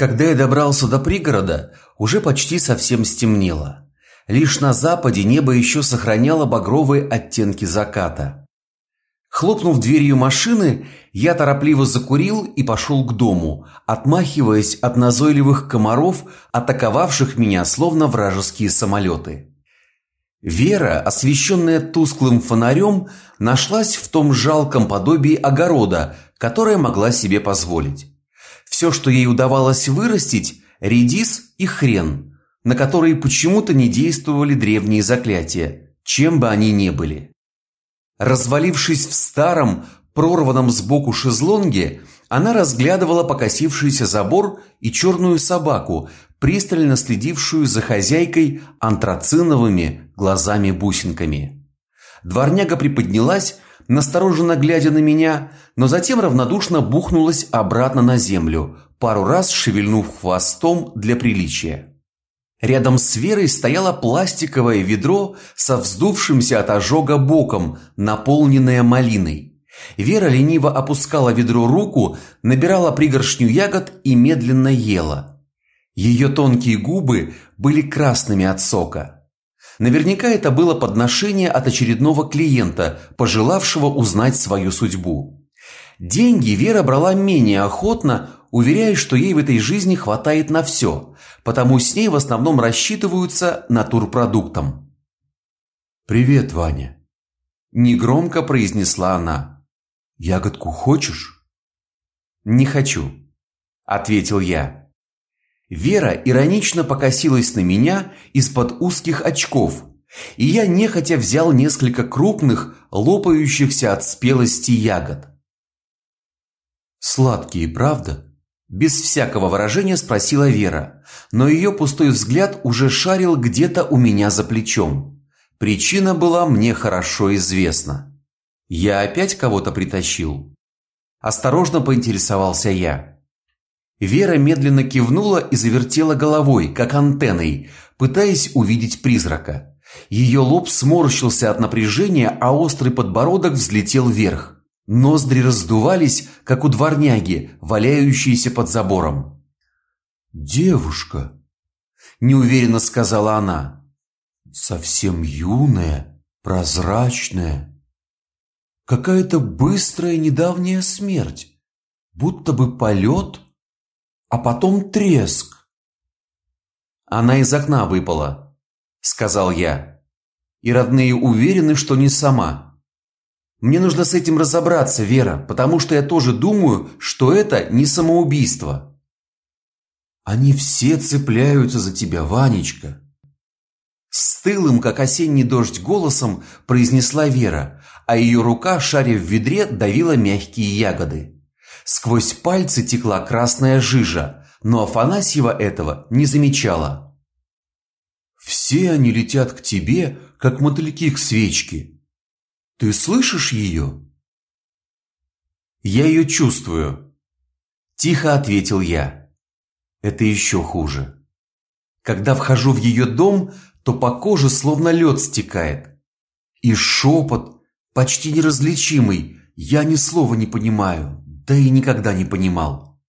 Когда я добрался до пригорода, уже почти совсем стемнело. Лишь на западе небо еще сохраняло багровые оттенки заката. Хлопнув дверью машины, я торопливо закурил и пошел к дому, отмахиваясь от назойливых комаров, атаковавших меня словно вражеские самолеты. Вера, освещенная тусклым фонарем, нашлась в том жалком подобии огорода, которое могла себе позволить. Все, что ей удавалось вырастить редис и хрен, на которые почему-то не действовали древние заклятия, чем бы они ни были. Развалившись в старом, прорванном сбоку шезлонге, она разглядывала покосившийся забор и черную собаку, пристально следившую за хозяйкой антрациновыми глазами-бусинками. Дворняга приподнялась, настороженно глядя на меня, но затем равнодушно бухнулась обратно на землю, пару раз шевельнув хвостом для приличия. Рядом с Верой стояло пластиковое ведро со вздувшимся от ожога боком, наполненное малиной. Вера лениво опускала ведро руку, набирала пригоршню ягод и медленно ела. Ее тонкие губы были красными от сока. Наверняка это было подношение от очередного клиента, пожелавшего узнать свою судьбу. Деньги Вера брала менее охотно, уверяя, что ей в этой жизни хватает на все, потому с ней в основном рассчитываются натурпродуктом. «Привет, Ваня!» – негромко произнесла она. «Ягодку хочешь?» «Не хочу», – ответил я. Вера иронично покосилась на меня из-под узких очков, и я нехотя взял несколько крупных, лопающихся от спелости ягод. «Сладкие, правда?» Без всякого выражения спросила Вера, но ее пустой взгляд уже шарил где-то у меня за плечом. Причина была мне хорошо известна. Я опять кого-то притащил. Осторожно поинтересовался я. Вера медленно кивнула и завертела головой, как антенной, пытаясь увидеть призрака. Ее лоб сморщился от напряжения, а острый подбородок взлетел вверх. Ноздри раздувались, как у дворняги, валяющейся под забором. «Девушка», – неуверенно сказала она, – «совсем юная, прозрачная. Какая-то быстрая недавняя смерть, будто бы полет» а потом треск. Она из окна выпала, сказал я. И родные уверены, что не сама. Мне нужно с этим разобраться, Вера, потому что я тоже думаю, что это не самоубийство. Они все цепляются за тебя, Ванечка. Стылым, как осенний дождь, голосом произнесла Вера, а ее рука, шаря в ведре, давила мягкие ягоды. Сквозь пальцы текла красная жижа, но Афанасьева этого не замечала. «Все они летят к тебе, как мотыльки к свечке. Ты слышишь ее?» «Я ее чувствую», – тихо ответил я. «Это еще хуже. Когда вхожу в ее дом, то по коже словно лед стекает. И шепот, почти неразличимый, я ни слова не понимаю, да и никогда не понимал.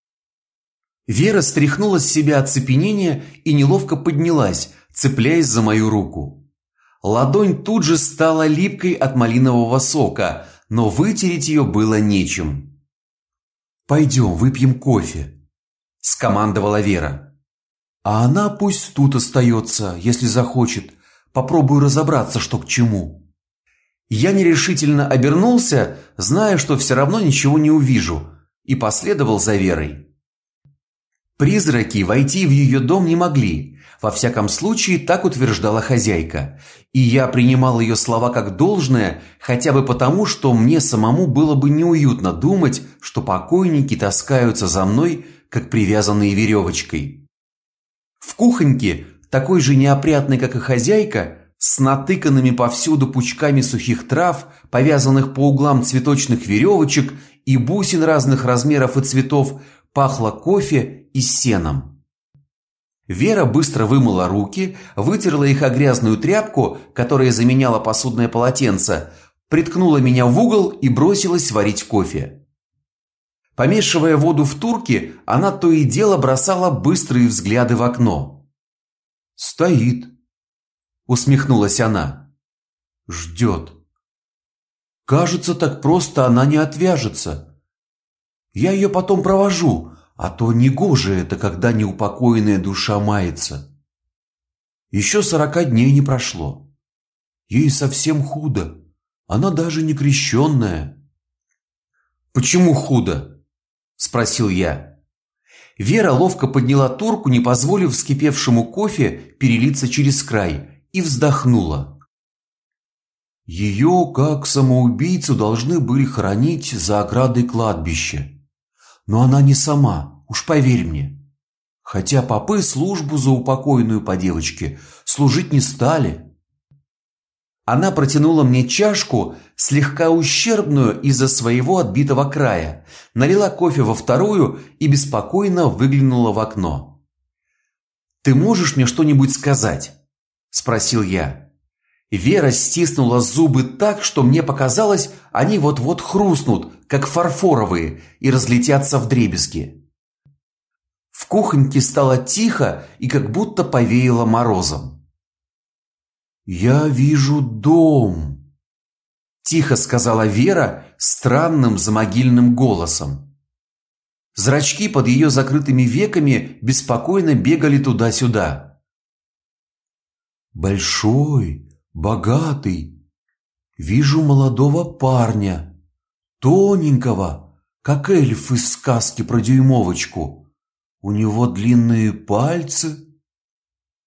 Вера стряхнула с себя оцепенение и неловко поднялась, цепляясь за мою руку. Ладонь тут же стала липкой от малинового сока, но вытереть ее было нечем. «Пойдем, выпьем кофе», – скомандовала Вера. «А она пусть тут остается, если захочет. Попробую разобраться, что к чему». Я нерешительно обернулся, зная, что все равно ничего не увижу, и последовал за Верой. Призраки войти в ее дом не могли, во всяком случае так утверждала хозяйка, и я принимал ее слова как должное, хотя бы потому, что мне самому было бы неуютно думать, что покойники таскаются за мной, как привязанные веревочкой. В кухоньке, такой же неопрятной, как и хозяйка, с натыканными повсюду пучками сухих трав, повязанных по углам цветочных веревочек и бусин разных размеров и цветов, пахло кофе и сеном. Вера быстро вымыла руки, вытерла их о грязную тряпку, которая заменяла посудное полотенце, приткнула меня в угол и бросилась варить кофе. Помешивая воду в турке, она то и дело бросала быстрые взгляды в окно. «Стоит», – усмехнулась она. «Ждет. Кажется, так просто она не отвяжется. Я ее потом провожу, а то негоже это, когда неупокоенная душа мается. Еще сорока дней не прошло. Ей совсем худо. Она даже не крещенная». «Почему худо?» спросил я. Вера ловко подняла турку, не позволив вскипевшему кофе перелиться через край, и вздохнула. Ее, как самоубийцу, должны были хоронить за оградой кладбища. Но она не сама, уж поверь мне. Хотя попы службу за упокойную по девочке служить не стали. Она протянула мне чашку, слегка ущербную из-за своего отбитого края, налила кофе во вторую и беспокойно выглянула в окно. «Ты можешь мне что-нибудь сказать?» – спросил я. Вера стиснула зубы так, что мне показалось, они вот-вот хрустнут, как фарфоровые, и разлетятся в дребезги. В кухоньке стало тихо и как будто повеяло морозом. «Я вижу дом», – тихо сказала Вера странным замогильным голосом. Зрачки под ее закрытыми веками беспокойно бегали туда-сюда. «Большой, богатый. Вижу молодого парня, тоненького, как эльф из сказки про дюймовочку. У него длинные пальцы,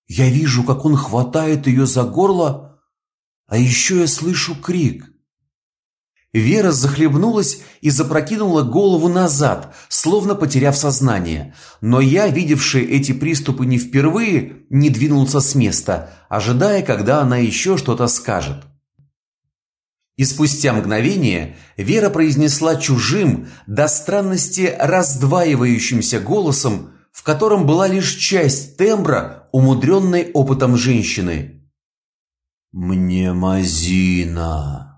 я вижу, как он хватает ее за горло, а еще я слышу крик. Вера захлебнулась и запрокинула голову назад, словно потеряв сознание. Но я, видевший эти приступы не впервые, не двинулся с места, ожидая, когда она еще что-то скажет. И спустя мгновение Вера произнесла чужим, до странности раздваивающимся голосом, в котором была лишь часть тембра, умудренной опытом женщины. «Мне мазина!»